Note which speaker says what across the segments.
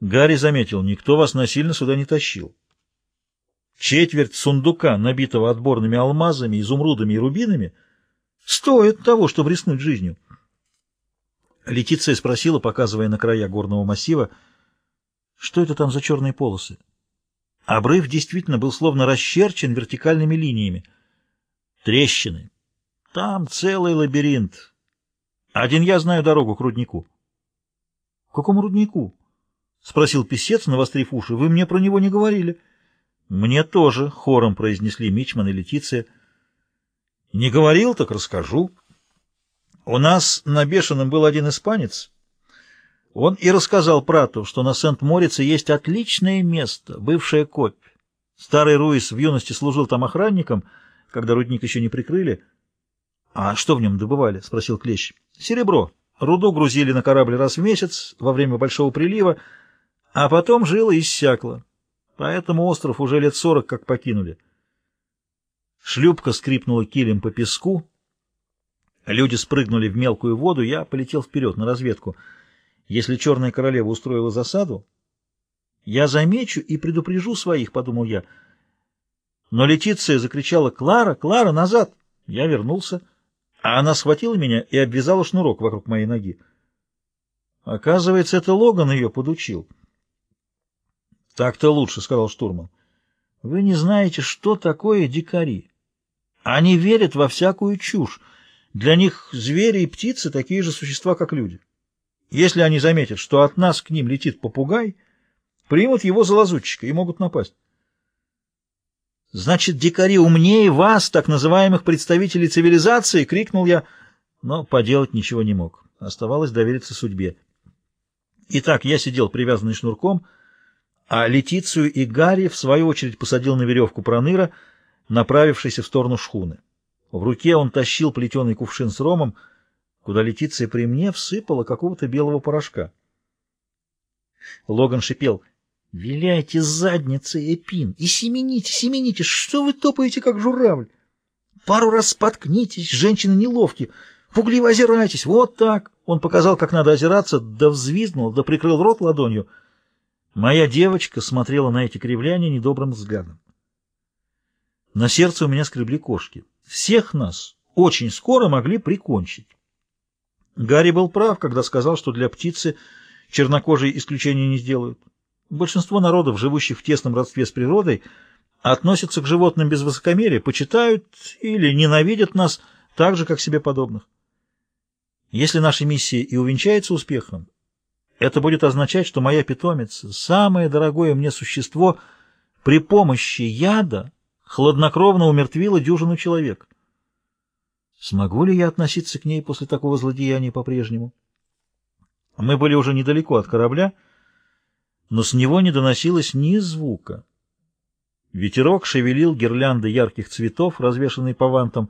Speaker 1: Гарри заметил, никто вас насильно сюда не тащил. Четверть сундука, набитого отборными алмазами, изумрудами и рубинами, стоит того, чтобы рискнуть жизнью. Летиция спросила, показывая на края горного массива, что это там за черные полосы. Обрыв действительно был словно расчерчен вертикальными линиями. Трещины. Там целый лабиринт. Один я знаю дорогу к руднику. — К какому руднику? — спросил писец, навострив уши. — Вы мне про него не говорили. — Мне тоже, — хором произнесли Мичман и Летиция. — Не говорил, так расскажу. У нас на Бешеном был один испанец. Он и рассказал Прату, что на Сент-Морице есть отличное место, бывшая копь. Старый Руис в юности служил там охранником, когда рудник еще не прикрыли. — А что в нем добывали? — спросил Клещ. — Серебро. Руду грузили на корабль раз в месяц во время большого прилива, а потом жило иссякло. Поэтому остров уже лет сорок как покинули. Шлюпка скрипнула килем по песку. Люди спрыгнули в мелкую воду, я полетел вперед на разведку — если Черная Королева устроила засаду, я замечу и предупрежу своих, — подумал я. Но Летиция закричала «Клара! Клара! Назад!» Я вернулся, а она схватила меня и обвязала шнурок вокруг моей ноги. Оказывается, это Логан ее подучил. «Так-то лучше», — сказал штурман. «Вы не знаете, что такое дикари. Они верят во всякую чушь. Для них звери и птицы такие же существа, как люди». Если они заметят, что от нас к ним летит попугай, примут его за лазутчика и могут напасть. «Значит, дикари умнее вас, так называемых представителей цивилизации!» — крикнул я, но поделать ничего не мог. Оставалось довериться судьбе. Итак, я сидел привязанный шнурком, а Летицию и Гарри, в свою очередь, посадил на веревку проныра, направившийся в сторону шхуны. В руке он тащил плетеный кувшин с ромом — куда Летиция при мне всыпала какого-то белого порошка. Логан шипел. «Виляйте задницей, Эпин, и семените, семените! Что вы топаете, как журавль? Пару раз споткнитесь, женщины неловки, пугливо озирайтесь, вот так!» Он показал, как надо озираться, да взвизгнул, да прикрыл рот ладонью. Моя девочка смотрела на эти кривляния недобрым взглядом. На сердце у меня скребли кошки. Всех нас очень скоро могли прикончить. Гарри был прав, когда сказал, что для птицы чернокожие исключения не сделают. Большинство народов, живущих в тесном родстве с природой, относятся к животным без высокомерия, почитают или ненавидят нас так же, как себе подобных. Если наша миссия и увенчается успехом, это будет означать, что моя питомица, самое дорогое мне существо, при помощи яда хладнокровно умертвила дюжину человек. Смогу ли я относиться к ней после такого злодеяния по-прежнему? Мы были уже недалеко от корабля, но с него не доносилось ни звука. Ветерок шевелил гирлянды ярких цветов, развешанные по вантам.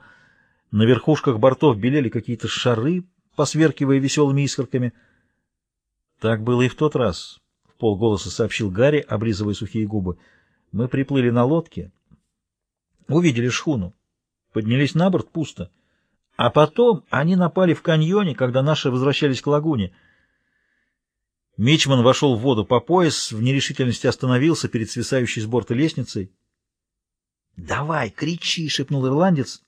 Speaker 1: На верхушках бортов белели какие-то шары, посверкивая веселыми искорками. Так было и в тот раз, — в полголоса сообщил Гарри, облизывая сухие губы. Мы приплыли на лодке, увидели шхуну, поднялись на борт пусто — а потом они напали в каньоне, когда наши возвращались к лагуне. Мичман вошел в воду по пояс, в нерешительности остановился перед свисающей с борта лестницей. — Давай, кричи! — шепнул ирландец.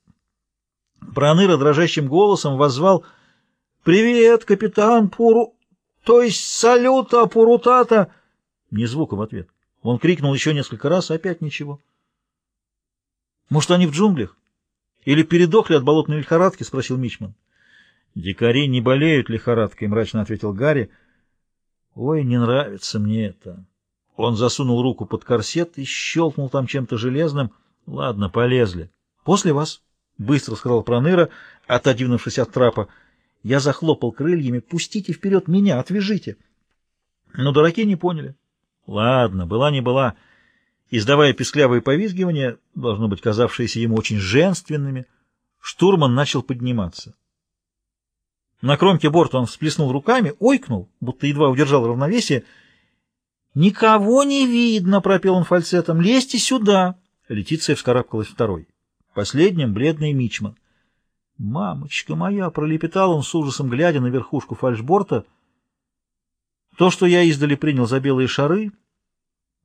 Speaker 1: Проныра дрожащим голосом воззвал «Привет, капитан Пуру... то есть салюта Пурутата!» Ни звука в ответ. Он крикнул еще несколько раз, опять ничего. «Может, они в джунглях?» Или передохли от болотной лихорадки? — спросил Мичман. — Дикари не болеют лихорадкой, — мрачно ответил Гарри. — Ой, не нравится мне это. Он засунул руку под корсет и щелкнул там чем-то железным. — Ладно, полезли. — После вас, — быстро сказал Проныра, отодвинувшись от трапа. Я захлопал крыльями. — Пустите вперед меня, отвяжите. Но дураки не поняли. — Ладно, была не была. — Издавая песклявые повизгивания, должно быть казавшиеся ему очень женственными, штурман начал подниматься. На кромке борта он всплеснул руками, ойкнул, будто едва удержал равновесие. «Никого не видно!» — пропел он фальцетом. «Лезьте сюда!» Летиция вскарабкалась второй. Последним — бледный мичман. «Мамочка моя!» — пролепетал он с ужасом, глядя на верхушку фальшборта. То, что я издали принял за белые шары —